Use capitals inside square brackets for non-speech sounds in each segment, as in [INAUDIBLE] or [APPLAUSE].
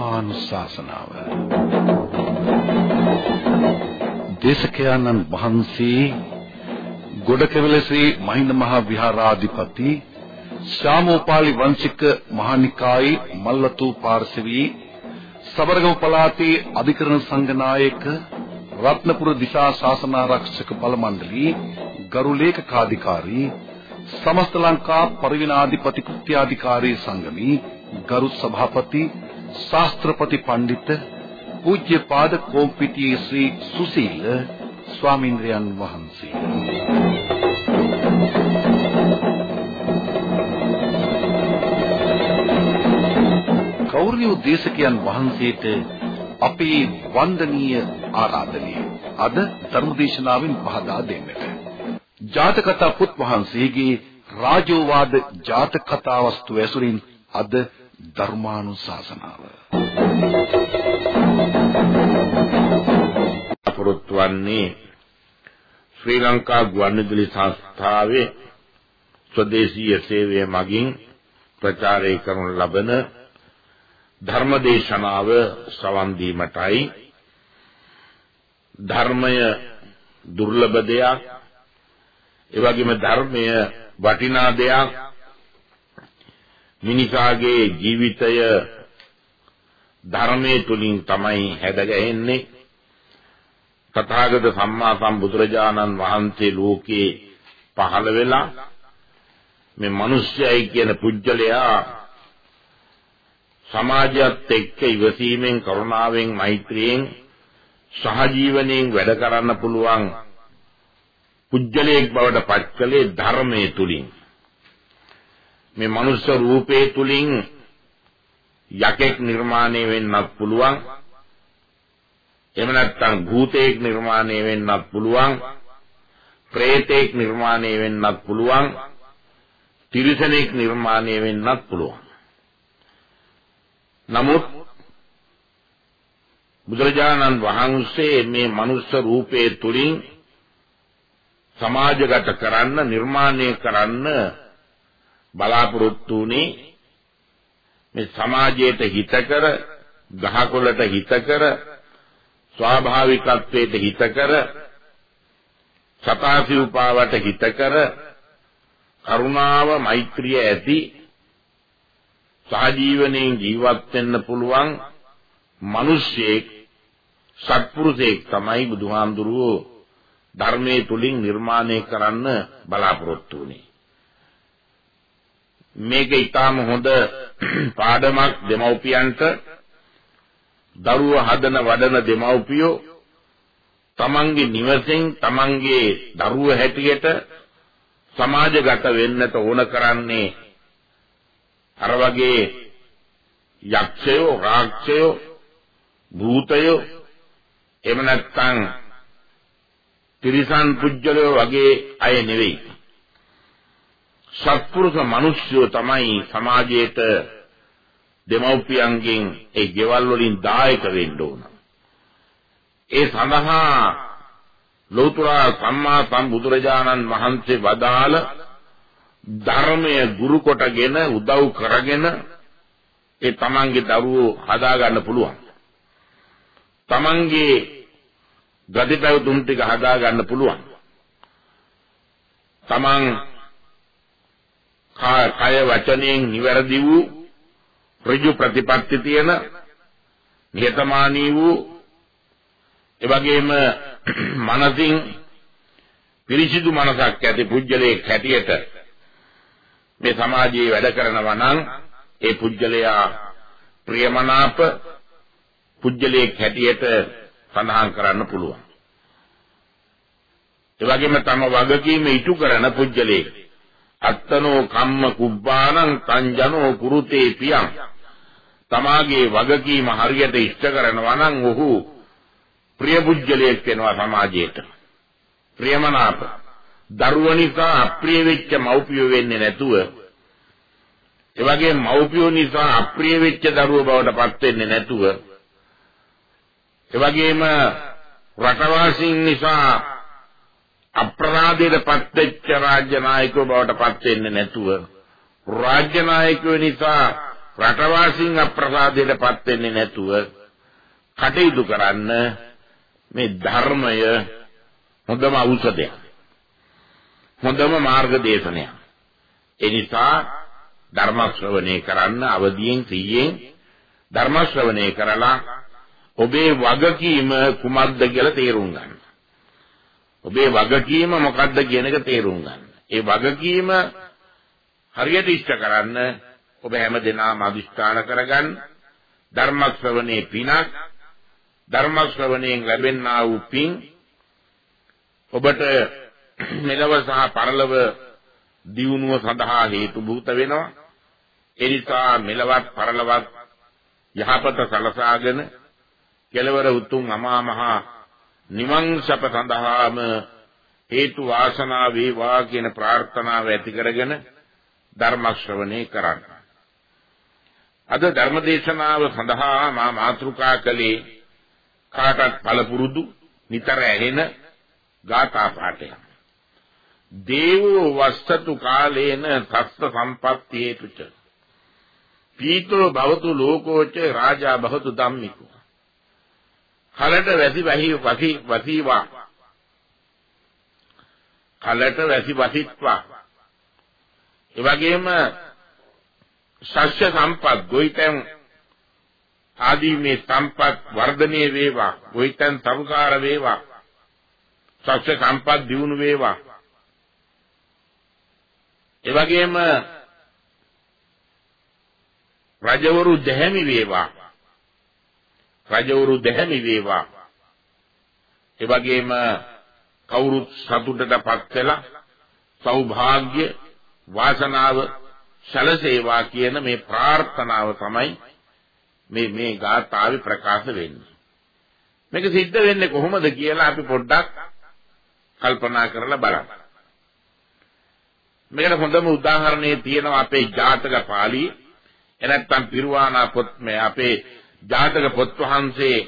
ධර්මානුශාසනාව. දේශකයන්න් වහන්සේ ගොඩකෙවල ශ්‍රී මහින්ද මහා විහාරාධිපති ශ්‍යාමෝපාලි වංශික මහානිකායි මල්ලතු පාර්ශවී සබරගම පළාතේ අධිකරණ සංඝනායක රත්නපුර දිශා ශාසනාරක්ෂක බල මණ්ඩලී ගරු ලේකකාධිකාරී සමස්ත ලංකා පරිවිනාධිපති කෘත්‍යාධිකාරී සංගමී ගරු සභාපති ශාස්ත්‍රපති පඬිත පූජ්‍යපාද කෝම්පිටියේ ශ්‍රී සුසීල ස්වාමීන්ද්‍රයන් වහන්සේ. ගෞරවනීය දේශකයන් වහන්සේට අපේ වන්දනීය ආරාධනය. අද ධර්මදේශනාවෙන් පහදා දෙන්නට. ජාතකතා පුත් වහන්සේගේ රාජෝවාද ජාතක කතා වස්තු ඇසුරින් අද ධර්මානුශාසනාව. පුරුත්වන්නේ ශ්‍රී ලංකා ගුවන්විදුලි සංස්ථාවේ ස්වදේශීය සේවය මගින් ප්‍රචාරය කරනු ලබන ධර්මදේශනාව සවන් දීමටයි. ධර්මය දුර්ලභ දෙයක් ඒ වගේම ධර්මය වටිනා දෙයක්. මිනිසාගේ ජීවිතය ධර්මයේ තුලින් තමයි හැදගැහෙන්නේ. තථාගත සම්මා සම්බුදුරජාණන් වහන්සේ ලෝකේ පහළ වෙලා මේ මිනිස්යයි කියන පුජ්‍යලයා සමාජයත් එක්ක ඉවසීමෙන් කරුණාවෙන් මෛත්‍රියෙන් සහජීවනයෙන් වැඩ කරන්න පුළුවන් පුජ්‍යලයක් බවට පත්කලේ ධර්මයේ තුලින්. මේ මනුෂ්‍ය රූපේ තුලින් යකෙක් නිර්මාණය වෙන්නත් පුළුවන්. එහෙම නැත්නම් භූතයෙක් නිර්මාණය වෙන්නත් පුළුවන්. ප්‍රේතයෙක් නිර්මාණය වෙන්නත් පුළුවන්. තිරිසනෙක් නිර්මාණය වෙන්නත් පුළුවන්. නමුත් බුදුරජාණන් වහන්සේ මේ මනුෂ්‍ය රූපයේ තුලින් සමාජගත කරන්න නිර්මාණය කරන්න බලාපොරොත්තු වුණේ මේ සමාජයට හිතකර ගහකොළට හිතකර ස්වාභාවිකත්වයට හිතකර සතාසිව්පාවට හිතකර කරුණාව මෛත්‍රිය ඇති සහජීවනයෙන් ජීවත් වෙන්න පුළුවන් මිනිස්සෙක් සත්පුරුෂයෙක් තමයි බුදුහාමුදුරුවෝ ධර්මයේ තුලින් නිර්මාණය කරන්න බලාපොරොත්තු වෙන්නේ. මේක ඊටාම හොඳ [CLEARS THROAT] පාඩමක් දෙමව්පියන්ට. දරුව හදන වඩන දෙමව්පියෝ තමන්ගේ නිවසෙන් තමන්ගේ දරුව හැටියට සමාජගත වෙන්නට ඕන කරන්නේ අර වගේ යක්ෂයෝ රාක්ෂයෝ භූතයෝ එහෙම නැත්නම් තිරිසන් පුජ්‍යලෝ වගේ අය නෙවෙයි. සත්පුරුෂ මිනිස්සුયો තමයි සමාජයේට දෙමව්පියන්ගෙන් ඒ ගෙවල් වලින් දායක වෙන්න ඕන. ඒ සඳහා ලෞතර සම්මා සම්බුදුරජාණන් වහන්සේ වදාළ ධර්මය ගුරු කොටගෙන උදව් කරගෙන ඒ තමන්ගේ දරුවෝ හදා ගන්න පුළුවන්. තමන්ගේ ගති පැවතුම් ටික හදා ගන්න පුළුවන්. තමන් කය වචනයෙන් නිවැරදි වූ ඍජු ප්‍රතිපත්ති තියෙන නිහතමානී වූ එවැගේම [CLEARS THROAT] මනසින් පිරිසිදු මනසක් ඇති පුජ්‍යලයක් හැටියට මේ සමාජයේ වැඩ කරනවා නම් ඒ පුජ්‍යලයා ප්‍රියමනාප පුජ්‍යලයක් හැටියට සඳහන් කරන්න පුළුවන්. ඒ වගේම තම වගකීම ඉටු කරන පුජ්‍යලයක් අත්තනෝ කම්ම කුබ්බානං තංජනෝ කුරුතේ පියං. තමාගේ වගකීම හරියට ඉෂ්ට කරනවා නම් ඔහු ප්‍රිය පුජ්‍යලයක් වෙනවා සමාජයට. ප්‍රියමනාප. දරුවා නිසා අප්‍රිය වෙච්ච මව්පියෝ වෙන්නේ නැතුව ඒ වගේම මව්පියෝ නිසා අප්‍රිය වෙච්ච දරුවෝ බවට පත් වෙන්නේ නැතුව ඒ වගේම රටවාසීන් නිසා අප්‍රමාදයට පත් වෙච්ච රාජ්‍ය නායකයෝ බවට පත් වෙන්නේ නැතුව රාජ්‍ය නායකයෝ නිසා රටවාසීන් අප්‍රසාදයටපත් වෙන්නේ නැතුව කටයුතු කරන්න මේ ධර්මය හොඳම ඖෂධයක්. හොඳම මාර්ග දේශනයක්. ඒ නිසා ධර්ම ශ්‍රවණය කරන්න අවදියෙන් සිහියෙන් ධර්ම ශ්‍රවණය කරලා ඔබේ වගකීම කුමක්ද කියලා තේරුම් ගන්න. ඔබේ වගකීම මොකක්ද කියන එක තේරුම් ගන්න. ඒ වගකීම හරියට ඉෂ්ට කරන්න ඔබ හැම දිනම අදිෂ්ඨාන කරගන්න ධර්ම ශ්‍රවණේ පිනක් ධර්ම ශ්‍රවණයෙන් ලැබෙනා වූ පින් ඔබට මෙලව සහ පරලොව දියුණුව සඳහා හේතු භූත වෙනවා ඒ නිසා මෙලවත් පරලොවත් යහපත සලසාගෙන කෙලවර උතුම් අමා මහ නිවන් සප සඳහාම හේතු වාසනා වේවා කියන ප්‍රාර්ථනාව ඇති කරගෙන ධර්ම ශ්‍රවණේ කරන්න. අද ධර්ම දේශනාව සඳහා මා මාතෘකා කළේ කාටත් පළපුරුදු නිතර ඇහෙන ගාථා පාඨයක්. දේවෝ වස්සතු කාලේන තස්ස සම්පත්ති හේතුච. පීතෝ භවතු ලෝකෝච රාජා භවතු ධම්මිකෝ. කලට වැසි වහි වසි වසීවා. කලට වැසි වසිත්වා. ඒ වගේම ශස්‍ය සම්පත් ගොයිතෙන් ආදී මේ සම්පත් වර්ධනය වේවා ගොයිතෙන් සරුකාර වේවා ශස්‍ය සම්පත් දියුණු වේවා ඒ වගේම රජවරු දැහැමි වේවා රජවරු දැහැමි වේවා ඒ වගේම කවුරුත් සතුටටපත් වෙලා සෞභාග්‍ය වාසනාව සැලසේවා කියන මේ ප්‍රාර්ථනාව තමයි මේ මේ ගාථාවේ ප්‍රකාශ වෙන්නේ. මේක සිද්ධ වෙන්නේ කොහොමද කියලා අපි පොඩ්ඩක් කල්පනා කරලා බලමු. මේකට හොඳම උදාහරණේ තියෙනවා අපේ ජාතක පාළියේ එනත්තම් පිරුවානා පොත් මේ අපේ ජාතක පොත් වහන්සේ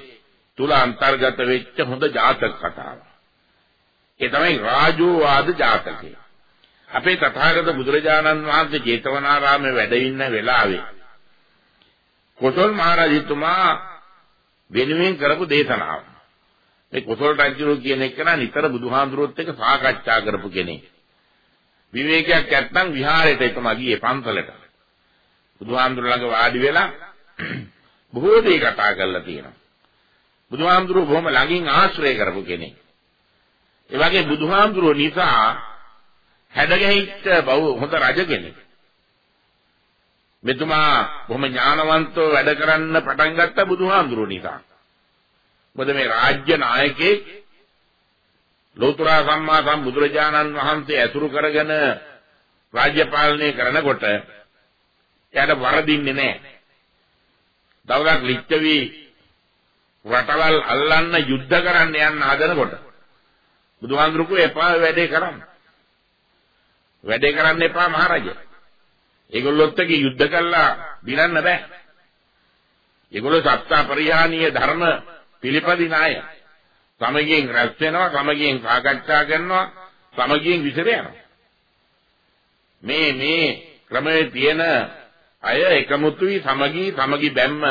තුල අන්තර්ගත වෙච්ච හොඳ ජාතක කතාවක්. ඒ තමයි රාජෝවාද ජාතකය. අපේ තථාගත බුදුරජාණන් වහන්සේ ජේතවනාරාමේ වැඩ ඉන්න වෙලාවේ කොසල් මහරජතුමා වෙනුවෙන් කරපු දේශනාව. මේ කොසල් රජුරු කියන එක නා නිතර බුදුහාඳුරුවොත් එක්ක සාකච්ඡා කරපු කෙනෙක්. විවේකයක් නැත්නම් විහාරයට එතම ගියේ පන්සලට. බුදුහාඳුරු ළඟ වාඩි වෙලා බොහෝ දේ කතා කරලා තියෙනවා. බුදුහාඳුරු බොහොම ළඟින් ආශ්‍රය කරපු කෙනෙක්. ඒ වගේ බුදුහාඳුරු නිසා හැඩගැහිච්ච බව හොඳ රජ කෙනෙක්. මෙතුමා බොහොම ඥානවන්තව වැඩ කරන්න පටන් ගත්ත බුදුහාඳුරු නිසා. මොකද මේ රාජ්‍ය නායකයෙක් ලෝතර සම්මා සම්බුදුරජාණන් වහන්සේ ඇසුරු කරගෙන රාජ්‍ය පාලනය කරනකොට එයාට වරදින්නේ නැහැ. දවසක් ලිච්ඡවි රටවල් අල්ලන්න යුද්ධ කරන්න යන්න හදනකොට බුදුහාඳුරුකෝ එපා වැඩේ කරන්න. වැඩේ කරන්න එපා මහරජා. ඒගොල්ලොත් එක්ක යුද්ධ කළා බිනන්න බෑ. ඒගොල්ලෝ සත්තා පරිහානීය ධර්ම පිළිපදින අය. සමගියෙන් රැස් වෙනවා, සමගියෙන් සාකච්ඡා කරනවා, සමගියෙන් විසර යනවා. මේ මේ ක්‍රමයේ තියෙන අය එකමුතුයි සමගී සමගි බැම්ම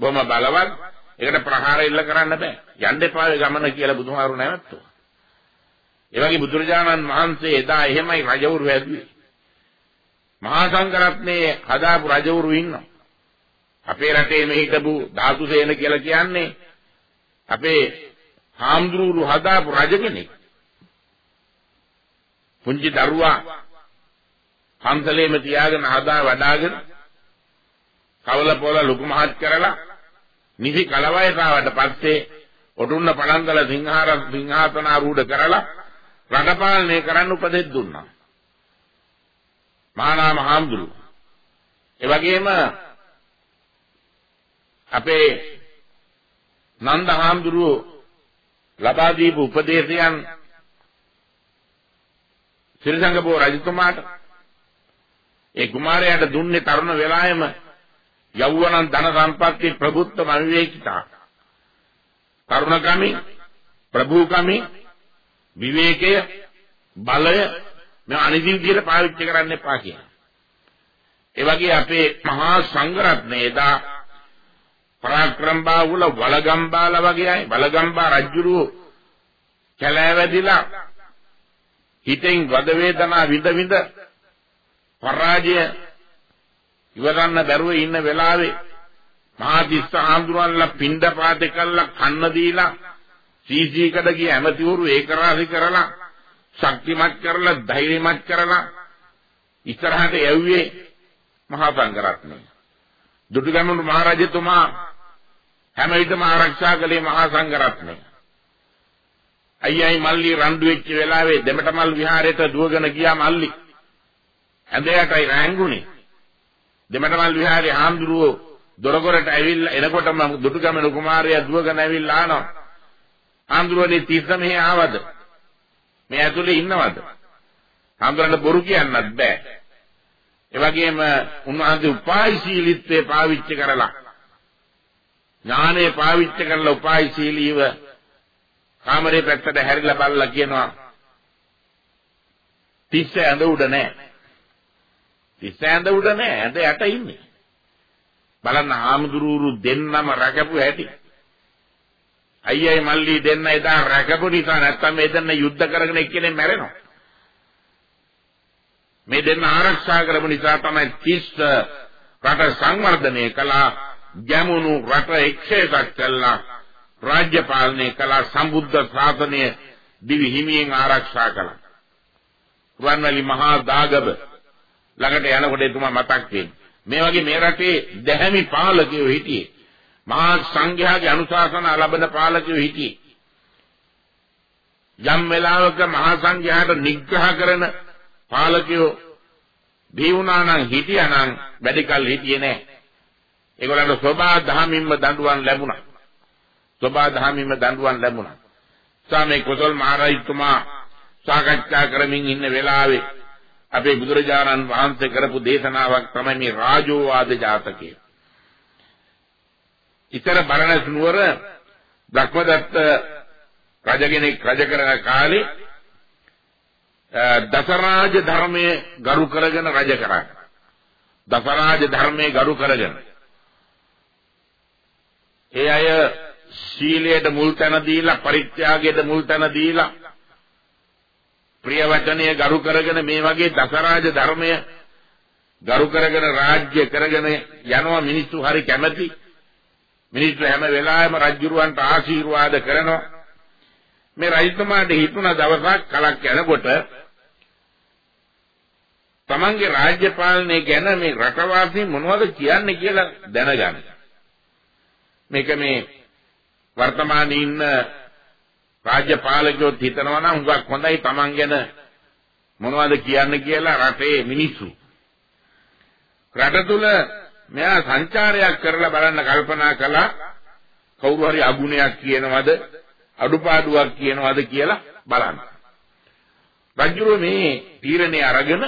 බොහොම බලවත්. ඒකට ප්‍රහාර ඉල්ල කරන්න බෑ. යන්න එපා ගමන කියලා බුදුහාරු නැවතුවා. ඒ වගේ බුදුරජාණන් වහන්සේ එදා එහෙමයි රජවරු හැදුවේ. මහා සංඝරත්නයේ හදාපු රජවරු ඉන්නවා. අපේ රටේ මේ හිටපු ධාතුසේන කියලා කියන්නේ අපේ හාමුදුරුවෝ හදාපු රජ කෙනෙක්. පුංචි දරුවා පන්සලේම තියාගෙන හදා වඩාගෙන කවල පොල ලොකු මහත් කරලා නිසි කලවයතාවට පස්සේ ඔටුන්න පළන්දල සිංහාර සිංහාසන ආරූඪ කරලා රට පාලනය කරන්න උපදෙස් දුන්නා. මහානාම හාමුදුරුවෝ. ඒ වගේම අපේ නන්ද හාමුදුරුවෝ ලබා දීපු උපදේශයන් සිරිසංගබෝ රජතුමාට ඒ කුමාරයාට දුන්නේ තරුණ වෙලාවෙම යෞවනන් ධන සම්පatti ප්‍රබුද්ධ අවිවේකිතා තරුණකමි ප්‍රභූකමි විවේකය බලය මේ අනිදි විදියට පාවිච්චි කරන්න එපා කියන. ඒ වගේ අපේ මහා සංඝරත්නය එදා පරාක්‍රම බාහුල වලගම්බාල වගේ අය වලගම්බා රජුරු කැලෑවැදිලා හිතෙන් වද වේදනා විඳ විඳ පරාජය ඉවරන්න බැරුව ඉන්න වෙලාවේ මහා දිස්ස ආඳුරන්ලා පින්ඩ පාත කළා කන්න දීලා සීසීකඩ ගිය ඇමතිවරු ඒක රාශි කරලා ශක්තිමත් කරලා ධෛර්යමත් කරලා ඉස්සරහට යව්වේ මහා සංඝරත්නය. දුටුගැමුණු මහරජතුමා හැම විටම ආරක්ෂා කළේ මහා සංඝරත්නය. අයියයි මල්ලි රණ්ඩු වෙච්ච වෙලාවේ දෙමටමල් විහාරයට දුවගෙන ගියා මල්ලි. ඇඳයටයි රැංගුනේ. දෙමටමල් විහාරේ ආම්දුරුවෝ දොරගොරට ඇවිල්ලා එනකොටම දුටුගැමුණු කුමාරයා දුවගෙන ඇවිල්ලා ආනවා. ආම්දුරුවනේ තිස්ස මෙහි ආවද? මේ ඇතුලේ ඉන්නවද? ආම්දුරන්ට බොරු කියන්නත් බෑ. ඒ වගේම උන්වහන්සේ උපායශීලීත්වයේ පාවිච්චි කරලා ඥානය පාවිච්චි කරලා උපායශීලීව කාමරේ පැත්තට හැරිලා බලලා කියනවා තිස්ස ඇඳ උඩ නැහැ. තිස්ස ඇඳ උඩ නැහැ. ඇඳ යට ඉන්නේ. බලන්න ආමුදුරුරු දෙන්නම රැකපු හැටි. අයියයි මල්ලි දෙන්න එදා රැකපු නිසා නැත්තම් මේ දෙන්න යුද්ධ කරගෙන එක්කෙනෙක් මැරෙනවා. මේ දෙන්න ආරක්ෂා කරපු නිසා තමයි 30 රට සංවර්ධනය කළා ගැමුණු රට එක්ෂේපක් කළා රාජ්‍ය පාලනය කළා සම්බුද්ධ ශාසනය දිවි හිමියෙන් ආරක්ෂා කළා රුවන්වැලි මහා දාගබ ළඟට යනකොට එතුමා මතක් වෙන්නේ මේ වගේ මේ රටේ දැහැමි පාලකයෝ හිටියේ මහා සංඝයාගේ අනුශාසන ලබන පාලකයෝ හිටියේ යම් වෙලාවක මහා සංඝයාට නිග්‍රහ කරන පාලකයෝ බී වුණා නම් හිටියා නම් වැඩි කල් හිටියේ නැහැ. ඒගොල්ලන්ට සෝබා දහමින්ම දඬුවම් ලැබුණා. සෝබා දහමින්ම දඬුවම් ලැබුණා. සාමේ කුසල් මහරජතුමා සාකච්ඡා කරමින් ඉන්න වෙලාවේ අපේ බුදුරජාණන් වහන්සේ කරපු දේශනාවක් තමයි මේ රාජෝවාද ජාතකය. ඉතර බරණස් නුවර බ්‍රහ්මදත්ත රජගෙනෙක් රජ කරන කාලේ දසරාජ ධර්මයේ ගරු කරගෙන රජ කරා. දසරාජ ධර්මයේ ගරු කරගෙන. ඒ අය සීලයට මුල් තැන දීලා පරිත්‍යාගයට මුල් තැන දීලා ප්‍රිය වචනය ගරු කරගෙන මේ වගේ දසරාජ ධර්මය ගරු කරගෙන රාජ්‍ය කරගෙන යනවා මිනිස්සු හරි කැමැති මිනිස්සු හැම වෙලාවෙම රජුරවන්ට ආශිර්වාද කරනවා මේ රජතුමාට හිතුණ දවසක් කලක් යනකොට තමන්ගේ රාජ්‍ය පාලනය ගැන මේ රටවාසී මොනවද කියන්නේ කියලා දැනගන්න. මේක මේ වර්තමානයේ ඉන්න රාජ්‍ය පාලකයෝ හිතනවා නම් හුඟක් හොඳයි තමන් ගැන මොනවද කියන්නේ කියලා රටේ මිනිස්සු. රට තුල මෙයා සංචාරයක් කරලා බලන්න කල්පනා කළා කවුරු හරි අගුණයක් කියනවද අඩුපාඩුවක් කියනවද කියලා බලන්න. රජුරෝ මේ තීරණේ අරගෙන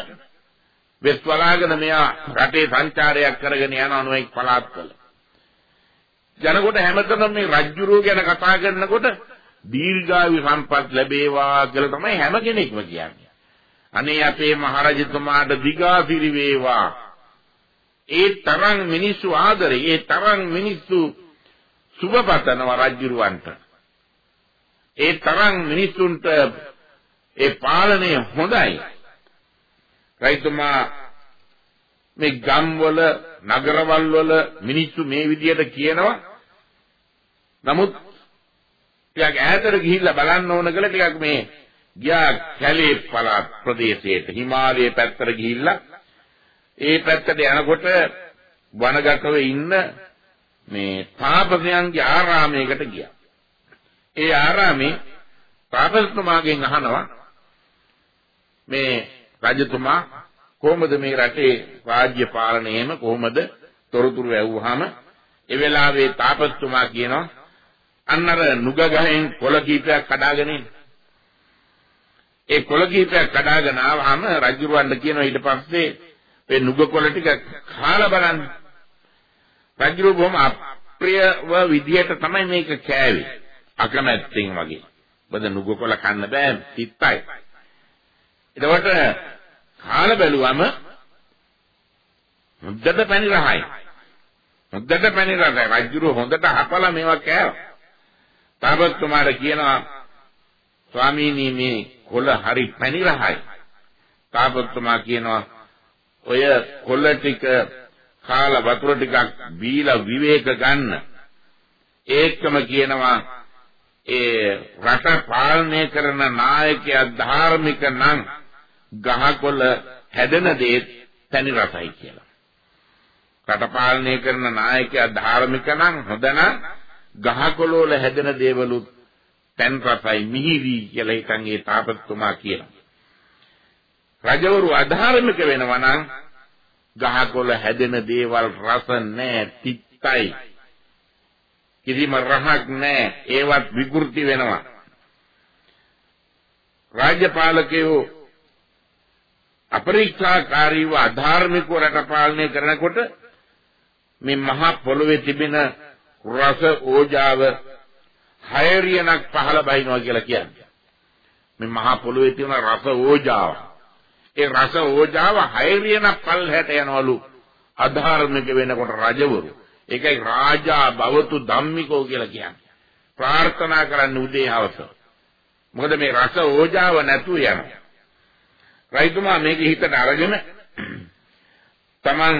වෙස් වලාගෙන මෙයා රටේ සංචාරයක් කරගෙන යනවා නොඑක් පළාත්වල. ජනකොට හැමතැනම මේ රජ්ජුරුව ගැන කතා කරනකොට දීර්ඝායු සම්පත් ලැබේවා කියලා තමයි හැම කෙනෙක්ම කියන්නේ. අනේ අපේ මහරජතුමාට දිගාසිරි වේවා. ඒ තරම් මිනිස්සු ආදරේ, ඒ තරම් මිනිස්සු සුබපතනවා රජ්ජුරුවන්ට. ඒ තරම් මිනිස්සුන්ට ඒ පාලනය හොඳයි. රයිතුමා මේ ගම්වල නගරවල් වල මිනිස්සු මේ විදියට කියනවා නමුත් ටිකක් ඈතට ගිහිල්ලා බලන්න ඕන කියලා ටිකක් මේ ගියා කැලේ පළාත් ප්‍රදේශයට හිමාලයේ පැත්තට ගිහිල්ලා ඒ පැත්තට යනකොට වනගතව ඉන්න මේ තාපසයන්ගේ ආරාමයකට ගියා. ඒ ආරාමේ තාපසතුමාගෙන් අහනවා මේ රජතුමා කොහොමද මේ රටේ රාජ්‍ය පාලනයේම කොහොමද තොරතුරු ඇව්වහම ඒ වෙලාවේ තාපස්තුමා කියනවා අන්න අර නුග ගහෙන් කොළ කීපයක් කඩාගෙන ඒ කොළ කීපයක් කඩාගෙන ආවහම රජුරවන්න කියනවා ඊට පස්සේ මේ නුග කොළ ටික කාලා බලන්න රජුර බොහොම අප්‍රියව විදියට තමයි මේක කෑවේ අකමැත්තෙන් වගේ බද නුග කොළ කන්න බෑ තිත්තයි එතකොට කාලා බැලුවම හොඳට පැණි රහයි. හොඳට පැණි රහයි. රජුරු හොඳට හපලා මේවා කෑවා. තාපසතුමාට කියනවා ස්වාමීනි මේ කොළ හරි පැණි රහයි. තාපසතුමා කියනවා ඔය කොළ ටික කාලා වතුර ටිකක් බීලා විවේක ගන්න. ඒකම කියනවා ඒ රට පාලනය කරන නායකයා ධාර්මික නම් ගහකොළ හැදෙන දේ තනි රසයි කියලා. රට පාලනය කරන නායකයා ධාර්මික නම් හොඳ නම් ගහකොළ වල හැදෙන දේවලුත් තන් රසයි මිහිරි කියලා හිතන් ඒ තාපසතුමා කියනවා. රජවරු අධාර්මික වෙනවා නම් ගහකොළ හැදෙන දේවල් රස නැහැ තිත්තයි කිසිම රහක් නැහැ ඒවත් විකෘති වෙනවා රාජ්‍යපාලකයෝ අපරීක්ෂාකාරීව අධාර්මිකව රට පාලනය කරනකොට මේ මහා පොළොවේ තිබෙන රස ඕජාව හයරියනක් පහළ බහිනවා කියලා කියන්නේ මේ මහා පොළොවේ තියෙන රස ඕජාව ඒ රස ඕජාව හයරියනක් පල්හැට යනවලු අධාර්මික වෙනකොට රජවරු ඒකයි රාජා භවතු ධම්මිකෝ කියලා කියන්නේ. ප්‍රාර්ථනා කරන්න උදේ හවස. මොකද මේ රස ඕජාව නැතුව යනවා. රයිතුමා මේක හිතට අරගෙන තමන්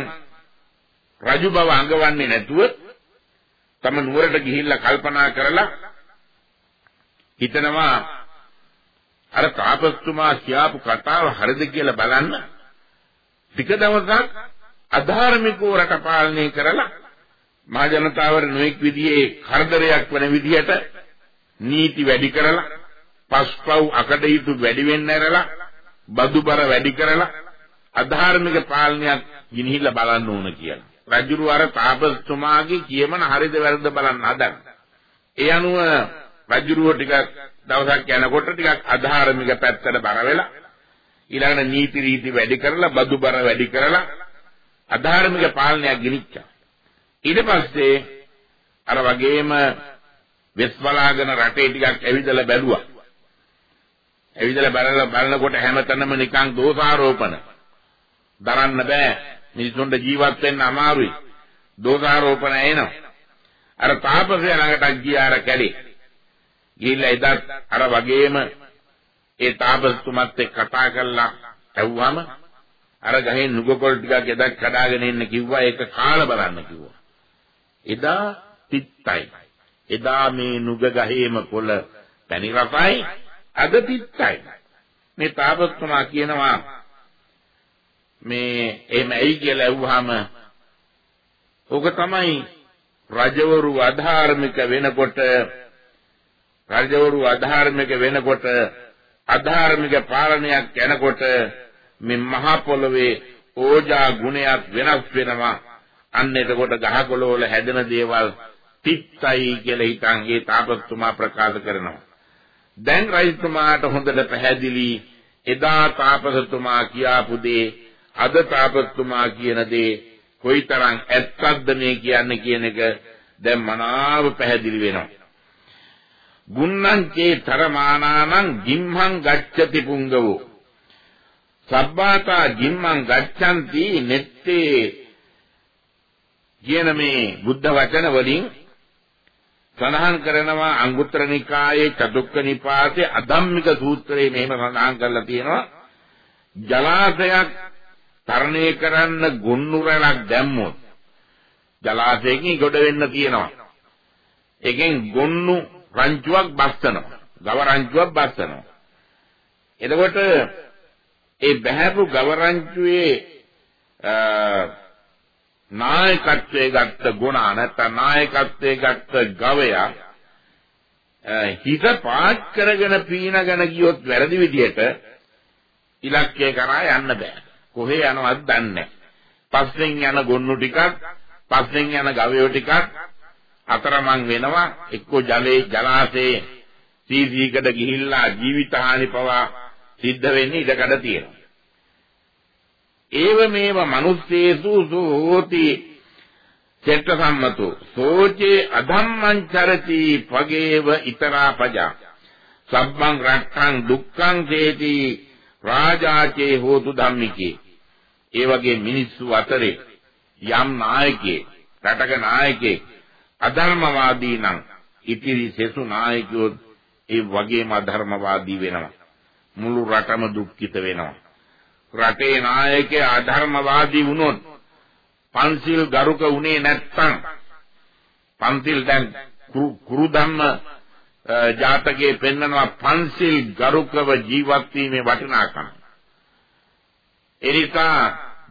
රජු බව අඟවන්නේ නැතුව තම නුවරට ගිහිල්ලා කල්පනා කරලා හිතනවා අර තාපස්තුමා කියාපු කතාව හරිද කියලා බලන්න ටික දවසක් අධාර්මිකව රට පාලනය කරලා මහ ජනතාවට නොඑක් විදිහේ කරදරයක් වෙන විදිහට නීති වැඩි කරලා පස්පව් අකටයුතු වැඩි වෙන්න ඇරලා බදුබර වැඩි කරලා අධාර්මික පාලනයක් ගිනිහිල්ලා බලන්න ඕන කියලා. රජුරු අර තාපස්තුමාගේ කියමන හරිද වැරද්ද බලන්න හදන. ඒ අනුව රජුරුව ටිකක් දවසක් යනකොට ටිකක් අධාර්මික පැත්තට බර වෙලා ඊළඟට නීති රීති වැඩි කරලා බදුබර වැඩි කරලා අධාර්මික පාලනයක් ගිනිච්චා. ඊට පස්සේ අර වගේම වෙස් බලාගෙන රටේ ටිකක් ඇවිදලා බැලුවා. ඇවිදලා බලලා බලනකොට හැමතැනම නිකන් දෝෂාරෝපණ. දරන්න බෑ. මිනිසුන්ට ජීවත් වෙන්න අමාරුයි. දෝෂාරෝපණ එනවා. අර තාපසයා ළඟට ගියා අර කැලේ. ගිහිල්ලා එදත් අර වගේම ඒ තාපසතුමත් එක්ක කතා කරලා ඇහුවාම අර ගහේ නුගකොල් ටිකක් එදක් කඩාගෙන ඉන්න කිව්වා ඒක කාලා බලන්න කිව්වා. එදා තිත්තයි. එදා මේ නුග ගහේම කොළ පැණි රසයි අද තිත්තයි. මේ තාපස්තුමා කියනවා මේ එහෙම ඇයි කියලා ඇහුවාම ඕක තමයි රජවරු අධාර්මික වෙනකොට රජවරු අධාර්මික වෙනකොට අධාර්මික පාලනයක් යනකොට මේ මහ පොළවේ ඕජා ගුණයක් වෙනස් වෙනවා අන්න එතකොට ගහකොළ වල හැදෙන දේවල් තිත්තයි කියලා හිතන් ඒ තාපස්තුමා ප්‍රකාශ කරනවා. දැන් රජතුමාට හොඳට පැහැදිලි එදා තාපසතුමා කියාපු දේ අද තාපස්තුමා කියන දේ කොයිතරම් ඇත්තක්ද මේ කියන්නේ කියන එක දැන් මනාව පැහැදිලි වෙනවා. ගුන්නං චේ තරමානානං ගිම්හං ගච්ඡති පුංගවෝ සබ්බාතා ගිම්මං ගච්ඡanti නෙත්තේ කියන මේ බුද්ධ වචන වලින් සඳහන් කරනවා අංගුත්තර නිකායේ චතුක්ක නිපාතේ අධම්මික සූත්‍රයේ මෙහෙම සඳහන් කරලා තියෙනවා ජලාශයක් තරණය කරන්න ගොන්නු රැලක් දැම්මොත් ජලාශයකින් ගොඩ වෙන්න තියෙනවා. එකෙන් ගොන්නු රංචුවක් බස්සනවා. ගව රංචුවක් බස්සනවා. එතකොට ඒ බහැපු ගව රංචුවේ නායකත්වයේ ගත්ත ගුණා නැත්නම් නායකත්වයේ ගත්ත ගවයා හිත පාත් කරගෙන පීනගෙන ගියොත් වැරදි විදියට ඉලක්කය කරා යන්න බෑ. කොහේ යනවද දන්නේ පස්සෙන් යන ගොන්නු ටිකක් පස්සෙන් යන ගවයෝ ටිකක් අතරමං වෙනවා. එක්ක ජලයේ ජලාශයේ සීසීකට ගිහිල්ලා ජීවිත හානි පවා සිද්ධ වෙන්නේ ඉඩකඩ තියෙනවා. ඒව මේව මිනිස්සේසු සෝති චෙත්ත සම්මතෝ සෝචේ අධම්මං චරති පගේව ඊතරා පජා. සබ්බං රක්ඛං දුක්ඛං තේති රාජාචේ හෝතු ධම්මිකේ ඒ වගේ මිනිස්සු අතරේ යම් නායකයෙක් රටක නායකයෙක් අධර්මවාදී නම් ඉතිරි සෙසු නායකයෝ ඒ වගේම අධර්මවාදී වෙනවා. මුළු රටම දුක්ඛිත වෙනවා. රටේ නායකයා අධර්මවාදී වුණොත් පන්සිල් ගරුක උනේ නැත්තම් පන්සිල් දැන් කුරු ධම්ම ජාතකයේ පෙන්නනවා පන්සිල් ගරුකව ජීවත් වීමේ වටිනාකම. එනිසා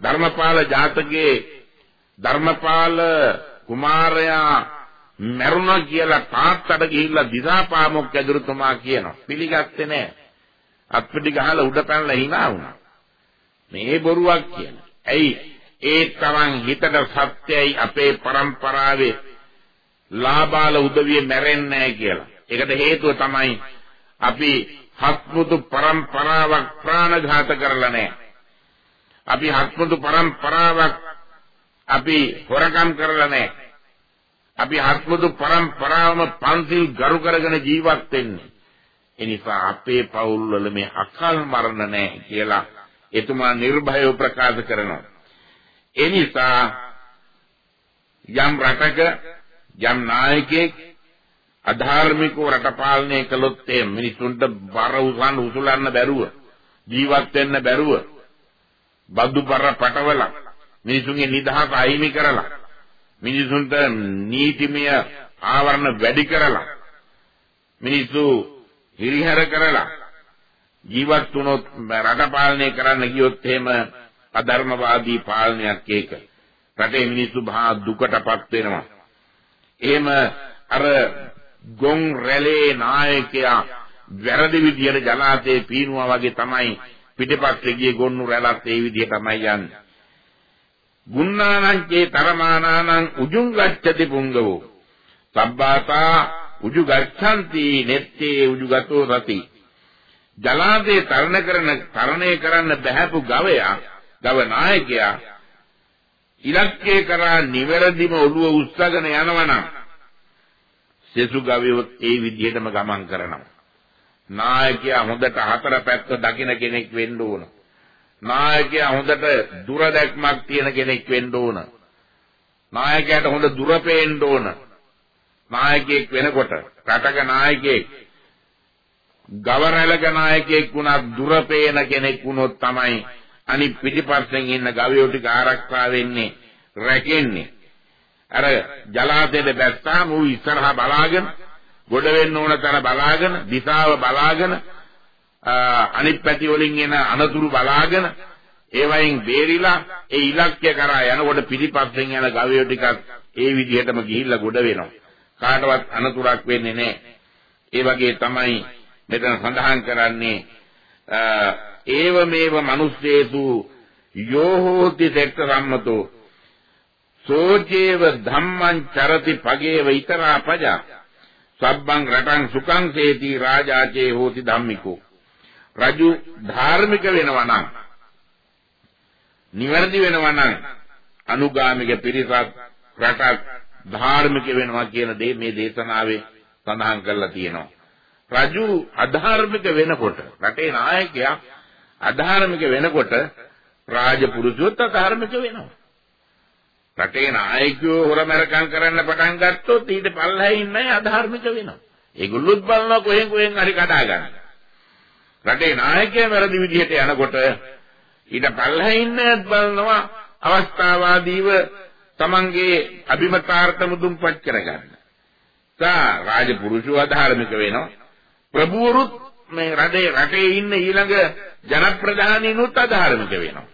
ධර්මපාල ජාතකයේ ධර්මපාල කුමාරයා මරුණා කියලා තාත්තට ගිහිල්ලා දිසාපාමොක් ඇදුරුතුමා කියනවා. පිළිගත්තේ නැහැ. අත්පිටි ගහලා උඩ පැනලා hina වුණා. මේ බොරුවක් කියන. ඇයි? ඒ තරම් හිතට සත්‍යයි අපේ પરම්පරාවේ ලාබාල උදවිය මැරෙන්නේ නැහැ කියලා. ඒකට හේතුව තමයි අපි හත්මුතු પરම්පරාවක් ප්‍රාණඝාත කරලා නැහැ. අපි හත්මුතු પરම්පරාවක් අපි හොරකම් කරලා නැහැ. අපි හත්මුතු પરම්පරාවම පන්සිල් ගරු කරගෙන ජීවත් වෙන්නේ. ඒ නිසා අපේ පවුල්වල මේ අකල් මරණ නැහැ කියලා එතුමා නිර්භයව ප්‍රකාශ කරනවා. ඒ නිසා යම් රටක යම් නායකයෙක් අධාර්මිකව රට පාලනය කළොත් ඒ මිනිසුන්ට බර උසන් උසුලන්න බැරුව ජීවත් වෙන්න බැරුව බදු බර පටවල මිනිසුන්ගේ නිදහස අහිමි කරලා මිනිසුන්ට නීතිමය ආවරණ වැඩි කරලා මිනිස්සු හිරිහැර කරලා ජීවත් වුණොත් රට පාලනය කරන්න ගියොත් එහෙම අධර්මවාදී පාලනයක් ඒක. රටේ මිනිස්සු බහා දුකටපත් වෙනවා. එහෙම අර ගොන් රැළේ නායකයා වැරදි විදියට ජලාතේ පීනුවා වගේ තමයි පිටපස්සේ ගියේ ගොන්නු රැළත් ඒ විදිය තමයි යන්නේ. ගුණානං චේ තරමානානං උජුං ගච්ඡති පුංගවෝ. සබ්බාසා උජු ගච්ඡanti නෙත්තේ උජුගතෝ රති ජලාදේ තරණ කරන තරණය කරන්න බහැපු ගවයා ගව නායකයා ඉලක්කේ කරා නිවැරදිම ඔළුව උස්සගෙන යනවනම් සෙසු ගවයොත් ඒ විදිහටම ගමන් කරනවා නායකයා හොඳට හතර පැත්ත දකින කෙනෙක් වෙන්න ඕන නායකයා හොඳට දුර දැක්මක් තියෙන කෙනෙක් වෙන්න ඕන. නායකයාට හොඳ දුර පේන්න ඕන. නායකයෙක් වෙනකොට රටක නායකයෙක් ගවරැලක නායකයෙක් වුණත් දුර පේන කෙනෙක් වුණොත් තමයි අනිත් පිටිපස්සෙන් ඉන්න ගවයෝ ටික ආරක්ෂා වෙන්නේ රැකෙන්නේ. අර ජලාශයට බැස්සාම ඌ ඉස්සරහා බලාගෙන ගොඩ වෙන්න ඕන තැන බලාගෙන දිශාව බලාගෙන අනිත් පැති වලින් එන අනතුරු බලාගෙන ඒවයින් බේරිලා ඒ ඉලක්කය කරා යනකොට පිටිපස්සෙන් යන ගවයෝ ටිකක් ඒ විදිහටම ගිහිල්ලා ගොඩ වෙනවා. කාටවත් අනතුරක් වෙන්නේ නැහැ. ඒ වගේ තමයි මෙතන සඳහන් කරන්නේ ඒව මේව මිනිස්සේතු යෝහෝති සෙක්ක සම්මතෝ සෝචේව ධම්මං චරති පගේව ඊතරා පජා සබ්බං රටං සුඛං සේති රාජාචේ හෝති ධම්මිකෝ රජු ධාර්මික වෙනවා නම් නිවැරදි වෙනවා නම් අනුගාමික පිරිසක් රටක් ධාර්මික වෙනවා කියන දේ මේ දේශනාවේ සඳහන් කරලා තියෙනවා. රජු අධාර්මික වෙනකොට රටේ නායකයා අධාර්මික වෙනකොට රාජපුරුෂයොත් අධාර්මික වෙනවා. රටේ නායකයෝ හොරමරකම් කරන්න පටන් ගත්තොත් ඊට පල්ලෙහා ඉන්නේ අධාර්මික වෙනවා. ඒගොල්ලොත් බලනවා කොහෙන් කොහෙන් හරි කඩා ගන්න. රටේ නායකයා වැරදි විදිහට යනකොට ඊට පල්ලෙහා ඉන්නත් බලනවා අවස්ථාවාදීව තමන්ගේ අභිමතාර්ථ මුදුන්පත් කරගන්න. සා රාජපුරුෂව ධාර්මික වෙනවා. ප්‍රභූරුත් මේ රටේ රටේ ඉන්න ඊළඟ ජනප්‍රධානීනුත් අධාර්මික වෙනවා.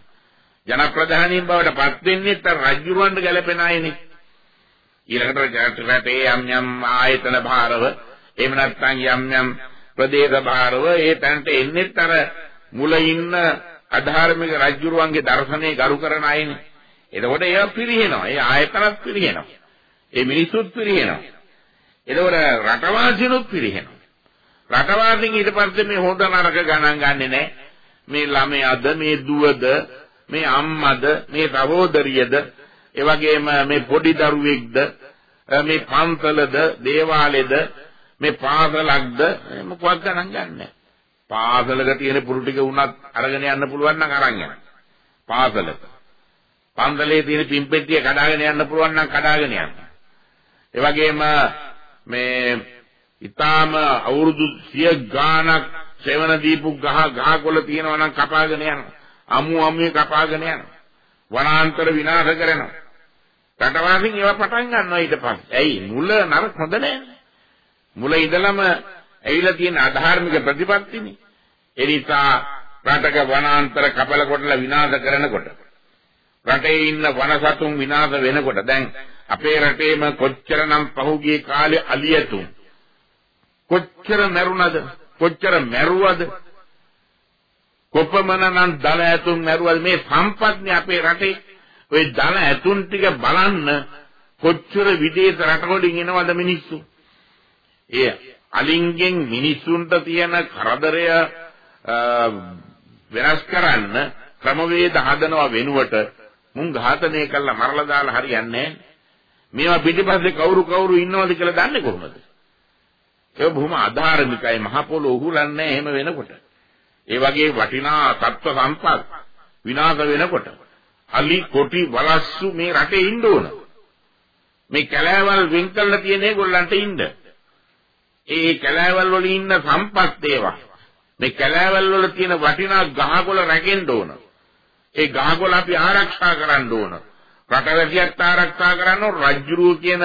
ජනප්‍රධානීන් බවට පත් වෙන්නේ තර රජුරවන්ට ගැලපෙන අයනේ. ඊළඟට රටේ යම් යම් ආයතන භාරව එහෙම නැත්නම් යම් යම් ප්‍රදේශ භාරව ඒ තැනට එන්නෙත් අර මුල ඉන්න අධාර්මික රජුරුවන්ගේ දර්ශනේ ගරු කරන අයනේ. එතකොට ඒවා පිරිහෙනවා. ඒ ආයතනත් පිරිහෙනවා. ඒ මිනිසුත් පිරිහෙනවා. එතකොට රටවාසීනුත් පිරිහෙනවා. රටවාසීන් ඊට පස්සේ මේ හොඳ නරක ගණන් ගන්නෙ නැහැ. මේ ළමයාද මේ දුවද මේ අම්මද මේ සහෝදරියද එවැගේම මේ පොඩි දරුවෙක්ද මේ පන්සලද දේවාලෙද මේ පාසලක්ද මොකක්ද ගණන් ගන්නෑ. පාසලක තියෙන පුරු ටික වුණත් අරගෙන යන්න පුළුවන් නම් අරන් යන්න. පාසලක. පන්දලේ තියෙන පිම්පෙට්ටිය කඩාගෙන යන්න පුළුවන් නම් කඩාගෙන යන්න. ඒ වගේම මේ ඊටාම අවුරුදු 100 ගාණක් සෙවන දීපු ගහ ගහකොළ තියෙනවා නම් කපාගෙන යනවා. අමු අමුවේ කපාගෙන යනවා. වනාන්තර විනාශ කරනවා. රටවාසීන් ඒවා පටන් ගන්නවා ඊට පස්සේ. ඇයි මුල නරක හොඳ නැහැ. මුල ඉඳලම ඇවිල්ලා තියෙන අධාර්මික ප්‍රතිපත්තිනේ. ඒ නිසා රටක වනාන්තර කපල කොටලා විනාශ කරනකොට රටේ ඉන්න වනසතුන් විනාශ වෙනකොට දැන් අපේ රටේම කොච්චරනම් පහුගිය කාලේ අලියතුන් කොච්චර මැරුණද කොච්චර මැරුවද කොපමණනම් දල ඇතුන් මැරුවද මේ සම්පත්නේ අපේ රටේ ওই දල ඇතුන් ටික බලන්න කොච්චර විදේශ රටවලින් එනවද මිනිස්සු ඒ අලින්ගෙන් මිනිස්සුන්ට තියෙන කරදරය වෙනස් කරන්න ක්‍රමවේද හදනවා වෙනුවට මුන් ඝාතනය කළා මරලා දාලා හරියන්නේ මේවා පිටිපස්සේ කවුරු කවුරු ඉන්නවද කියලා දන්නේ කොහොමද? ඒ බොහොම අධාර්මිකයි මහ පොළොව උහුලන්නේ එහෙම වෙනකොට. ඒ වගේ වටිනා තත්ත්ව සම්පත් විනාශ වෙනකොට අලි කොටි වලස්සු මේ රටේ ඉන්න ඕන. මේ කැලෑවල් වෙන් කරලා තියෙන ඒගොල්ලන්ට ඉන්න. ඒ කැලෑවල් වල ඉන්න සම්පත් ඒවා. මේ කැලෑවල් වල තියෙන වටිනා ගහකොළ රැකෙන්න ඕන. ඒ ගහකොළ අපි ආරක්ෂා කරන්න ඕන. රටවැසියත් ආරක්ෂා කරන්න ඕන. රජ්ජුරුව කියන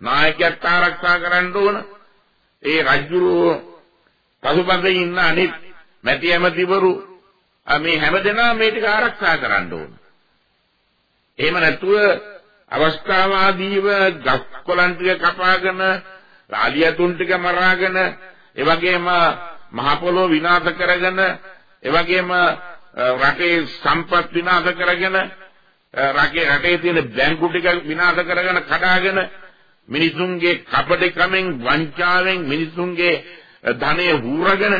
නායකයත් ආරක්ෂා කරන්න ඕන. ඒ රජ්ජුරුව පසුපසෙ ඉන්න අනිත් මැටි ඇමතිවරු මේ හැමදෙනා මේ ටික ආරක්ෂා කරන්න ඕන. එහෙම නැතුව අවස්ථාවාදීව ගස්කොලන් ටික කපාගෙන රාලියතුන් ටික මරාගෙන ඒ වගේම මහ පොළොව විනාශ කරගෙන ඒ වගේම රටේ සම්පත් විනාශ කරගෙන රටේ රටේ තියෙන බැංකු ටික විනාශ කරගෙන කඩාගෙන මිනිසුන්ගේ කපටකමෙන් වංචාවෙන් මිනිසුන්ගේ ධනය හූරගෙන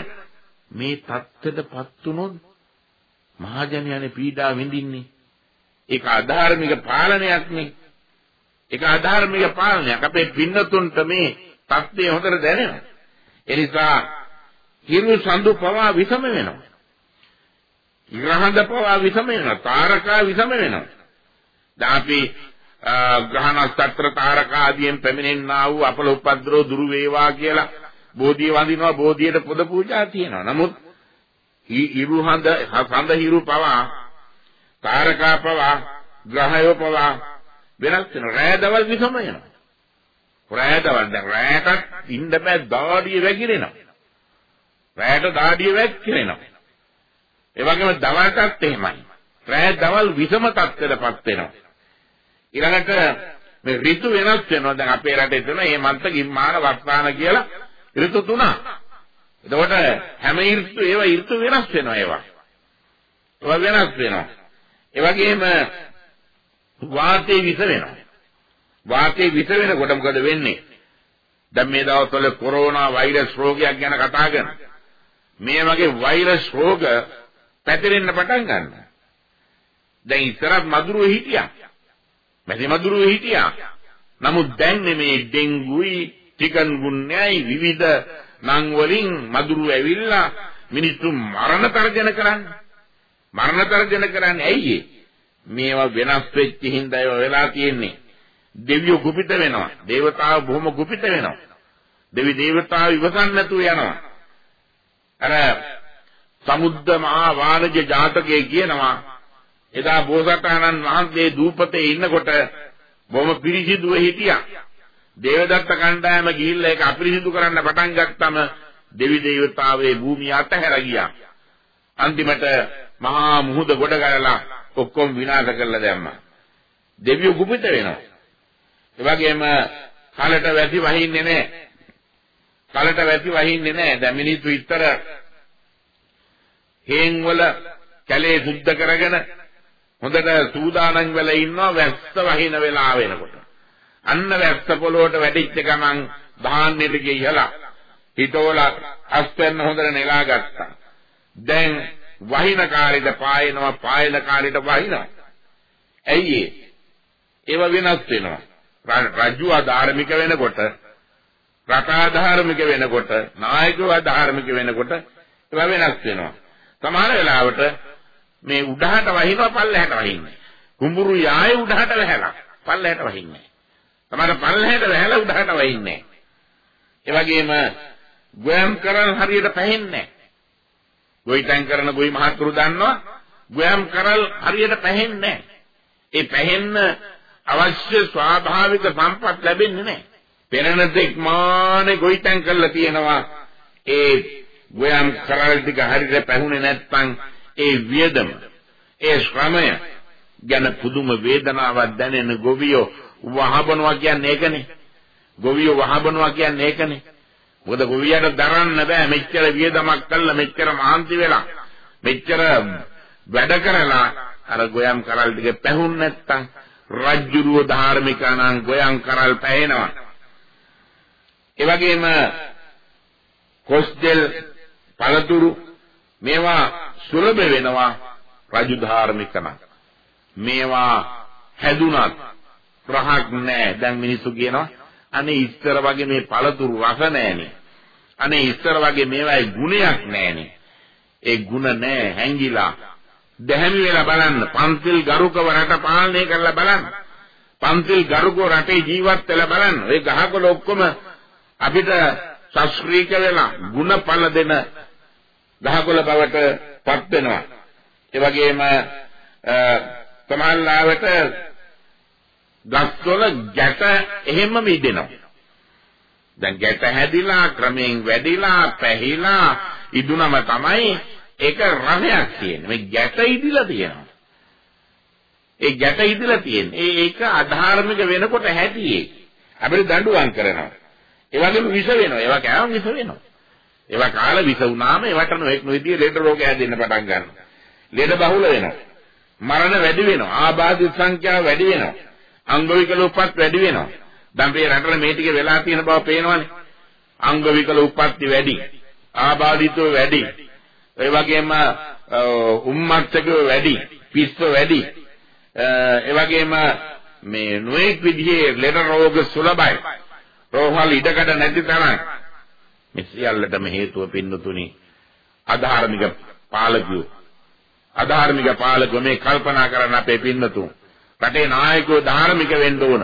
මේ தත්ත්වයටපත් වුණොත් මහජනයානේ පීඩා විඳින්නේ. ඒක අධාර්මික පාලනයක් නේ. ඒක අධාර්මික පාලනයක්. අපේ පින්නතුන්ට මේ தත්ත්වය හොඳට දැනෙනවා. ඒ නිසා හිරු සඳු පවා විසම වෙනවා. ඉරහඳ පවා විසම වෙනවා. තාරකා විසම වෙනවා. දැන් අපි ග්‍රහණ සත්‍ර තාරකා ආදියෙන් පැමිණෙන්නා වූ අපල උපද්‍රව දුරු වේවා කියලා බෝධිය වඳිනවා බෝධියට පොද පූජා තියෙනවා. නමුත් ඉරු හඳ හඳ හිරු පවා තාරකා පවා ග්‍රහය පවා වෙනස් වෙන රෑ දවල් විසම වෙනවා. රෑ දවල් දැන් රෑට ඉන්න බෑ දාඩිය වැగిරෙනවා. රෑට දාඩිය වැක්කිරෙනවා. ඒ වගේම දවල්ටත් එහෙමයි. රෑ දවල් විසම තත්ත්වයටපත් වෙනවා. ඊළඟට මේ ඍතු වෙනස් වෙනවා. දැන් අපේ රටේ තියෙන මේ මන්ත ගිම්මාන වස්තාන කියලා ඍතු තුනක්. එතකොට හැම ඍතු ඒවා ඍතු වෙනස් වෙනවා ඒවා. ඒවා වෙනස් වෙනවා. ඒ වගේම වාතේ විස වෙනවා. වාතේ විස වෙනකොට මොකද වෙන්නේ? දැන් මේ දවස්වල කොරෝනා වෛරස් රෝගයක් ගැන කතා කරනවා. මේ වගේ වෛරස් රෝග පැතිරෙන්න පටන් ගන්නවා. දැන් ඉස්සරත් මදුරුව හිටියා. මැසි මදුරුව හිටියා. නමුත් දැන් මේ ඩෙන්ගුයි, චිකන්ගුන්යයි විවිධ නම් වලින් මදුරුව ඇවිල්ලා මිනිස්සු මරණ තර්ජන කරන්නේ. මරණ තර්ජන කරන්නේ ඇයි මේවා වෙනස් වෙච්ච හින්දා ඒවා වෙලා තියෙන්නේ. දෙවියෝ කුපිත වෙනවා. දේවතාව බොහොම කුපිත වෙනවා. දෙවි දේවතාව ඉවසන්න නැතුව යනවා. අර සමුද්ද මහා වාණජ ජාතකයේ කියනවා එදා බෝසතාණන් වහන්සේ දූපතේ ඉන්නකොට බොහොම පිරිසිදුව හිටියා. දේවදත්ත කණ්ඩායම ගිහිල්ලා ඒක අපිරිසිදු කරන්න පටන් ගත්තම දෙවි දේවතාවේ භූමිය අතහැර ගියා. අන්තිමට මහා මුහුද ගොඩ ගලලා ඔක්කොම විනාශ කරලා දැම්මා. දෙවියෝ කුපිත වෙනවා. ඒ වගේම කලට වැසි වහින්නේ නැහැ. කලට වැසි වහින්නේ නැහැ. දැන් මිනිස්සු ඉතර හේන් වල කැලේ සුද්ධ කරගෙන හොඳට සූදානම් වෙලා ඉන්නවා වැස්ස වහින වෙලාව වෙනකොට. අන්න වැස්ස පොළොවට වැටිච්ච ගමන් ධාන්‍යෙට ගියලා හිතවල අස්පෙන්න හොඳට නෙලා ගත්තා. දැන් වහින කාලෙට පායනවා පායන කාලෙට වහිනවා. ඇයි ඒ? ඒව වෙනස් වෙනවා. රජු ආධාර්මික වෙනකොට රට ආධාර්මික වෙනකොට නායකව ආධාර්මික වෙනකොට ඒවා වෙනස් වෙනවා. සමහර වෙලාවට මේ උඩහට වහිනවා පල්ලෙහාට වහින්නේ. කුඹුරු යායේ උඩහට වැහැලා පල්ලෙහාට වහින්නේ. තමයි පල්ලෙහාට වැහැලා උඩහට වහින්නේ. ඒ වගේම ගොයම් කරල් හරියට පැහෙන්නේ ගොවිතැන් කරන ගොවි මහත්තුරු දන්නවා ගොයම් කරල් හරියට පැහෙන්නේ ඒ පැහෙන්න අවශ්‍ය ස්වාභාවික සම්පත් ලැබෙන්නේ නැහැ. පෙරණ දෙක් මානේ ගොවිතැන් කරලා තියෙනවා ඒ ගොයම් කරල් ටික හරියට පැහුනේ නැත්නම් ඒ වියදම ඒ ශ්‍රමය ගැන පුදුම වේදනාවක් දැනෙන ගොවියෝ වහබනවා කියන්නේ ඒකනේ. ගොවියෝ වහබනවා කියන්නේ ඒකනේ. මොකද ගොවියට දරන්න බෑ මෙච්චර වියදමක් කළා මෙච්චර මහන්සි වෙලා මෙච්චර වැඩ කරලා අර ගොයම් කරල් ටික පැහුන් නැත්තම් රජ්ජුරුව ධාර්මිකයන්න් ගොයම් කරල් පැහැෙනවා ඒ වගේම කොස්දෙල් පළතුරු මේවා සුලභ වෙනවා රජු ධාර්මිකයන් මේවා හැදුනත් රහක් නැහැ දැන් මිනිස්සු කියනවා අනේ ඉස්සර වගේ මේ පළතුරු රස නැහනේ. අනේ ඉස්සර වගේ මේවායි ගුණයක් නැහනේ. ඒ ගුණ නැහැ හැංගිලා. දැහැමි වෙලා බලන්න. පන්තිල් ගරුකව රට පාලනය කරලා බලන්න. පන්තිල් ගරුකව රටේ ජීවත් වෙලා බලන්න. ඒ ගහකොළ ඔක්කොම අපිට ශාස්ත්‍රීය වෙලා ಗುಣඵල දෙන ගහකොළ බවට පත් වෙනවා. ඒ වගේම සමාල්ලාවට ගස්වල ගැට එහෙම්ම මිදෙනවා. දැන් ගැට හැදිලා ක්‍රමයෙන් වැඩිලා පැහිලා ඉදුණම තමයි ඒක රසයක් තියෙන්නේ. මේ ගැට ඉදිලා තියෙනවා. ඒ ගැට ඉදිලා තියෙන්නේ. ඒ ඒක අධාර්මික වෙනකොට හැටියේ. අපිට දඬුවම් කරනවා. ඒ වගේම විස වෙනවා. ඒවා කෑවම විස වෙනවා. ඒවා කාලා විස වුණාම ඒවට නොඑක් නොවිදිය ලෙඩ රෝග හැදෙන්න පටන් ගන්නවා. ලෙඩ බහුල වෙනවා. මරණ වැඩි වෙනවා. ආබාධිත සංඛ්‍යාව වැඩි වෙනවා. අංග විකල උපත් වැඩි වෙනවා. දැන් මේ රටවල මේ ටික වෙලා තියෙන බව පේනවනේ. අංග විකල උපත්ති වැඩි. ආබාධිතෝ වැඩි. ඒ වගේම උම්මත්තකෝ වැඩි. පිස්ස වැඩි. ඒ වගේම මේ නොඑක් විදිහේ ලෙඩ රෝග සුලභයි. රෝහල් ඉඩකඩ නැති තරම්. මේ සියල්ලටම හේතුව පින්නතුනි අධාර්මික පාලකයෝ. අධාර්මික පාලකයෝ මේ කල්පනා කරන අපේ පින්නතුන් රටේ නායකයෝ ධාර්මික වෙන්න ඕන.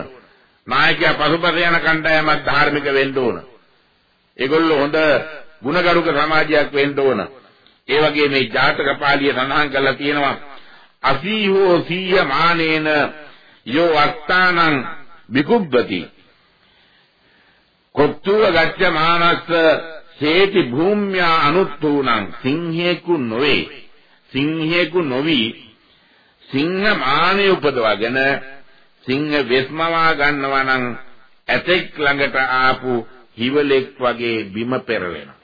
නායකයා පසුපස යන කණ්ඩායමක් ධාර්මික වෙන්න ඕන. ඒගොල්ලෝ හොඳ ගුණගරුක සමාජයක් වෙන්න ඕන. ඒ වගේ මේ ජාතක පාළිය සඳහන් කරලා තියෙනවා අසීහෝ සීය මානේන යෝ අත්තානං විකුබ්බති කොත්තුව ගච්ඡ මානස්ස හේති භූම්‍යා අනුත්තූනං සිංහේකු නොවේ සිංහේකු නොවි සිංහ මානෙ උපදවගෙන සිංහ වෙස්මවා ගන්නවා නම් ඇතෙක් ළඟට ආපු හිවලෙක් වගේ බිම පෙරලෙනවා.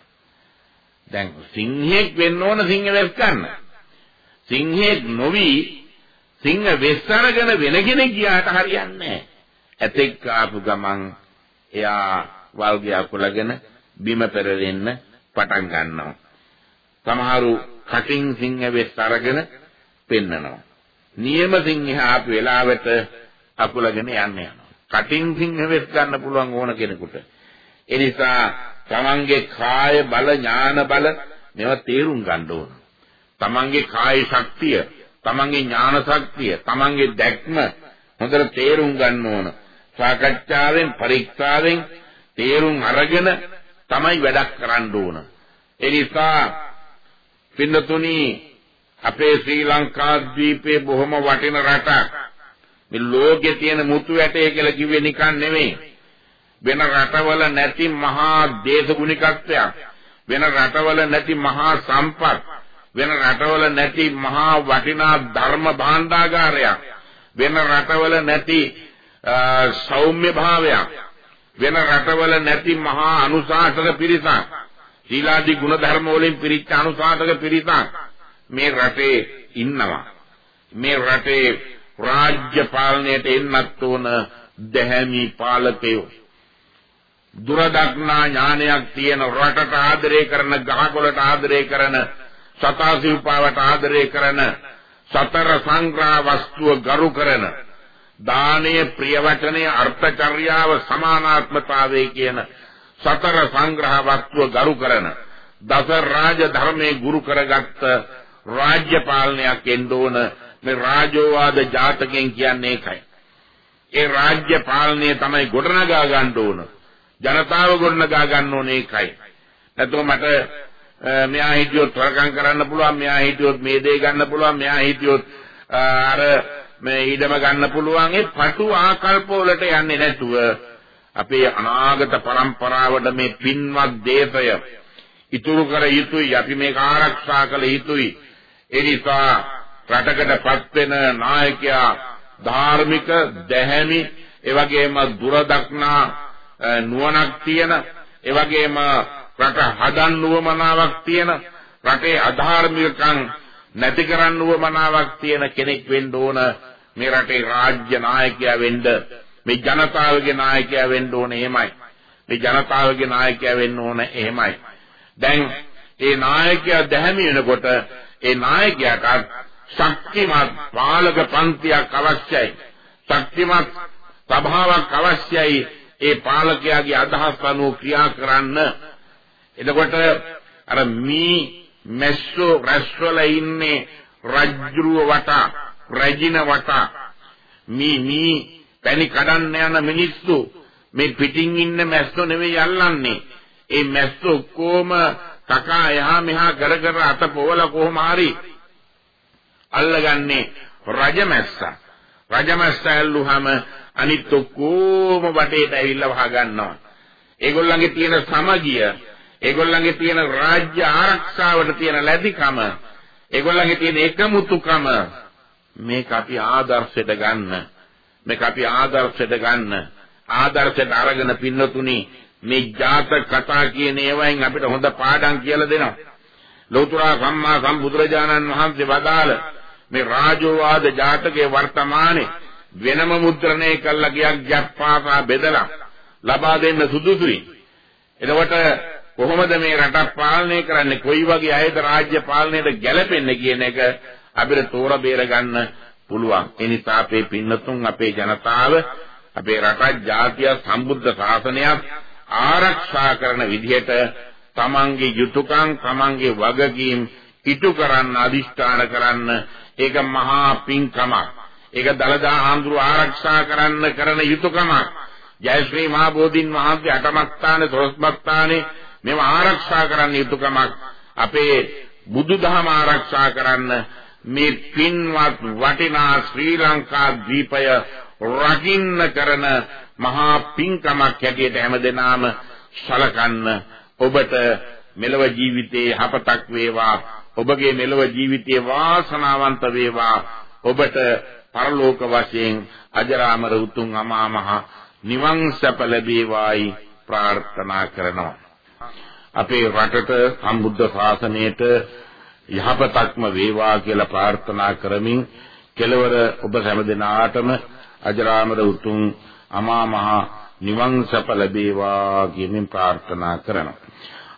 දැන් සිංහෙක් වෙන්න ඕන සිංහ වෙස් ගන්න. සිංහෙක් නොවි සිංහ වෙස් අරගෙන වෙන කෙනෙක් ගියාට හරියන්නේ නැහැ. ඇතෙක් ආපු ගමන් එයා වල්ගය අකුලගෙන බිම පෙරලෙන්න පටන් ගන්නවා. සමහරු කටින් සිංහ වෙස් අරගෙන පෙන්නනවා. නියම සිංහ ආපු වෙලාවට අකුලගෙන යන්න යනවා. කටින් සිංහ වෙස් ගන්න පුළුවන් ඕන කෙනෙකුට. ඒ නිසා තමන්ගේ කාය බල ඥාන බල මේවා තේරුම් ගන්න ඕන. තමන්ගේ කාය ශක්තිය, තමන්ගේ ඥාන ශක්තිය, තමන්ගේ දැක්ම හොඳට තේරුම් ගන්න ඕන. සාකච්ඡාවෙන් පරීක්ෂාවෙන් තේරුම් අරගෙන තමයි වැඩක් කරන්න ඕන. ඒ නිසා පින්නතුණී අපේ ශ්‍රී ලංකා ද්වීපයේ බොහොම වටින රටක්. මේ ලෝකේ තියෙන මුතු ඇටේ කියලා කිව්වේ නිකන් නෙමෙයි. වෙන රටවල නැති මහා දේශගුණිකත්වයක්. වෙන රටවල නැති මහා සම්පත්. වෙන රටවල නැති මහා වටිනා ධර්ම භාණ්ඩාගාරයක්. වෙන රටවල නැති සෞම්‍ය භාවයක්. වෙන රටවල නැති මහා අනුශාසක පිරිසක්. සීලාදී ගුණ ධර්ම වලින් පිරිච්ච අනුශාසක පිරිසක්. මේ රටේ ඉන්නවා. මේ රටේ රාජ්‍ය පාලනයට එන්නත් ඕන දැහැමි පාලකයෝ. දුරදක්නා ඥානයක් තියෙන රටට ආදරය කරන ගහකොළට ආදරය කරන සතාසිව්පාවට ආදරය කරන සතර සංග්‍රහ වස්තුව ගරු කරන දානීය ප්‍රිය වචනයේ අර්ථචර්යාව සමානාත්මතාවයේ කියන සතර සංග්‍රහ වස්තුව ගරු කරන දස රාජ ධර්මයේ ගුරු කරගත්ත රාජ්‍ය පාලනයක් එන්න ඕන මේ රාජෝවාද ජාතකයෙන් කියන්නේ ඒකයි. ඒ රාජ්‍ය පාලනය තමයි ගොඩනගා ගන්න ඕන. ජනතාව ගොඩනගා ගන්න ඕනේ ඒකයි. නැත්නම් මට මෙයා හිටියොත් තරකම් කරන්න පුළුවන්, මෙයා හිටියොත් මේ දේ ගන්න පුළුවන්, මෙයා හිටියොත් අර මේ ඊඩම ගන්න පුළුවන් ඒ පටු ආකල්ප වලට යන්නේ නැතුව අපේ අනාගත પરම්පරාවට මේ පින්වත් දේශය ඉතුරු කර යුතුයි අපි මේක ආරක්ෂා කළ යුතුයි ඒ නිසා රටකටපත් වෙන නායකයා ධාර්මික දැහැමි ඒ වගේම දුරදක්නා නුවණක් තියෙන ඒ වගේම රට හදන්න උවමනාවක් තියෙන රටේ අධාර්මිකකම් නැති කරන්න උවමනාවක් තියෙන කෙනෙක් වෙන්න ඕන මේ රටේ රාජ්‍ය නායකයා වෙන්න මේ ජනතාවගේ නායකයා වෙන්න ඕන එහෙමයි. මේ ජනතාවගේ නායකයා වෙන්න ඕන එහෙමයි. දැන් ඒ නායකයා දැහැමි වෙනකොට ඒ නායකයාට ශක්තිමත් පාලක පන්තියක් අවශ්‍යයි. ශක්තිමත් සභාවක් අවශ්‍යයි. ඒ පාලකයාගේ අදහස් අනුව ක්‍රියා කරන්න. එතකොට අර මී මැස්සෝ රැස්වල ඉන්නේ රජ්ජුරුව වටා රැජින වටා. මී මී පැණි කඩන්න යන මිනිස්සු මේ පිටින් ඉන්න මැස්සෝ නෙවෙයි අල්ලන්නේ. ඒ මැස්සෝ ඔක්කොම කකා එහා මෙහා කර කර අත පොවල කොහොම හරි අල්ලගන්නේ රජමැස්සා රජමැස්සා ඇල්ලුවාම අනිත් ඔක්කොම වටේට ඇවිල්ලා වහ ගන්නවා. ඒගොල්ලන්ගේ තියෙන සමගිය ඒගොල්ලන්ගේ තියෙන රාජ්‍ය ආරක්ෂාවට තියෙන ලැබිකම ඒගොල්ලන්ගේ තියෙන එකමුතුකම මේක අපි ආදර්ශයට ගන්න. මේක අපි ආදර්ශයට ගන්න. ආදර්ශයට අරගෙන පින්නතුනි මේ ජාතක කතා කියන ඒවායින් අපිට හොඳ පාඩම් කියලා දෙනවා. ලෞතර සම්මා සම්බුදුරජාණන් වහන්සේ වදාළ මේ රාජෝවාද ජාතකයේ වර්තමානයේ වෙනම මුද්‍රණය කළා ගියක් ජප්පාපා බෙදලා ලබා දෙන්න සුදුසුයි. එතකොට කොහොමද මේ රටක් පාලනය කරන්නේ? කොයි වගේ අයද රාජ්‍ය පාලනයට ගැලපෙන්නේ කියන එක අපිට තෝර බේර ගන්න පුළුවන්. ඒ නිසා අපේ පින්නතුන් අපේ ජනතාව අපේ රටක් ජාතිය සම්බුද්ධ ශාසනයක් ආරක්ෂා කරන විදිහට තමන්ගේ යුතුයකම් තමන්ගේ වගකීම් ඉටු කරන්න අදිෂ්ඨාන කරන්න ඒක මහා පින්කමක්. ඒක දලදා ආන්දරු ආරක්ෂා කරන්න කරන යුතුයකමක්. ජයශ්‍රී මහා බෝධින් වහන්සේ අටමත් ස්ථානේ දොළොස්මත් ස්ථානේ මේව ආරක්ෂා කරන්න යුතුයකමක් අපේ බුදුදහම ආරක්ෂා කරන්න මේ පින්වත් වටිනා ශ්‍රී ලංකා දීපය රකින්න කරන මහා පින්කමක් හැටියට හැමදෙනාම සලකන්න ඔබට මෙලව ජීවිතේ යහපතක් වේවා. ඔබගේ මෙලව ජීවිතේ වාසනාවන්ත වේවා. ඔබට පරලෝක වශයෙන් අජරාමර උතුම් අමා මහ නිවන් සැප ලැබේවායි ප්‍රාර්ථනා කරනවා. අපේ රටට සම්බුද්ධ ශාසනයට යහපතක්ම වේවා කියලා ප්‍රාර්ථනා කරමින් කෙලවර ඔබ හැම දිනාටම අජරාමර උතුම් අමා මහ නිවන් සප ලැබේවා කියමින් ප්‍රාර්ථනා කරනවා.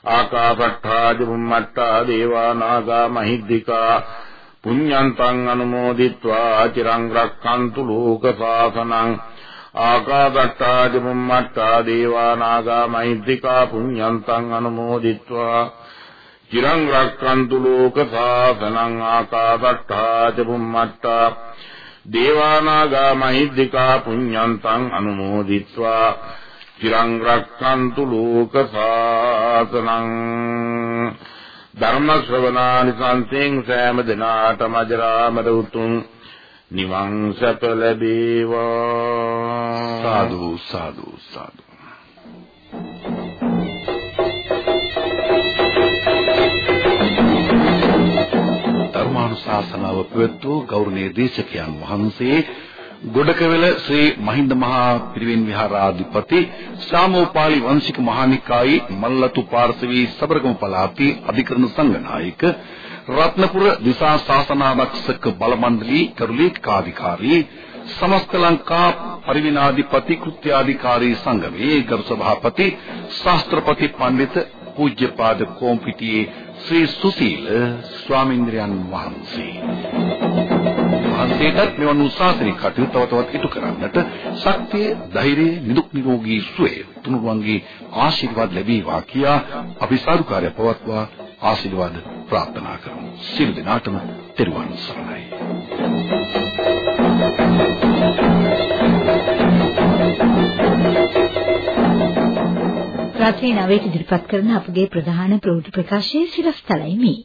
ආකාශට්ඨා චුම්මට්ඨා දේවා නාග මහිද්దికා පුඤ්ඤන්තං අනුමෝදිත්වා චිරං රක්ඛන්තු ලෝක සාසනං ආකාශට්ඨා චුම්මට්ඨා දේවා නාග මහිද්దికා පුඤ්ඤන්තං අනුමෝදිත්වා චිරං රක්ඛන්තු ලෝක සාසනං ආකාශට්ඨා චුම්මට්ඨා දේවානාගා මහිද්దికා පුඤ්ඤන්තං අනුමෝදිත්වා. චිරං රක්칸තු ලෝක සාසනං. ධර්ම ශ්‍රවණානි සංසෙන් සෑම දිනාටම ජරාමර උතුම්. නිවන් සැප ලැබේවා. සාදු සාදු සාදු. Thank you. ධර්මානුශාසනාව පැවැත්වූ ගෞරවනීය දේශකයන් වහන්සේ ගොඩකවැල ශ්‍රී මහින්ද මහා පිරිවෙන් විහාරාධිපති සාමෝපාලි වංශික මහානිකායේ මල්ලතු පාර්ශවී සබරගම පළාතේ අධිකරණ සංඝනායක රත්නපුර දිසා ශාසනාරක්ෂක බල මණ්ඩලී කරුලේකාධිකාරී සමස්ත ලංකා පරිවිනාධිපති කෘත්‍යාධිකාරී සංගමේ ගරු සභාපති ශාස්ත්‍රපති පඬිත පූජ්‍යපාද කොම්පිටියේ ශ්‍රී සුසීල ස්වාමීන්ද්‍රයන් වහන්සේ වහන්සේටත් මෙවන් උසාසනික කටයුතු තව තවත් ඉටු කරන්නට ශක්තිය, ධෛර්යය, නිදුක් නිරෝගී සුවය තුනුරුවන්ගේ ආශිර්වාද ලැබේවා කියා අපි සාදුකාරය පවත්වා ආශිර්වාද ප්‍රාර්ථනා කරමු. සියලු දෙනාටම තෙරුවන් සරණයි. රාත්‍රී 9ට ඉදිරිපත් කරන අපගේ ප්‍රධාන ප්‍රවෘත්ති ප්‍රකාශයේ සිරස්තලයි මේ.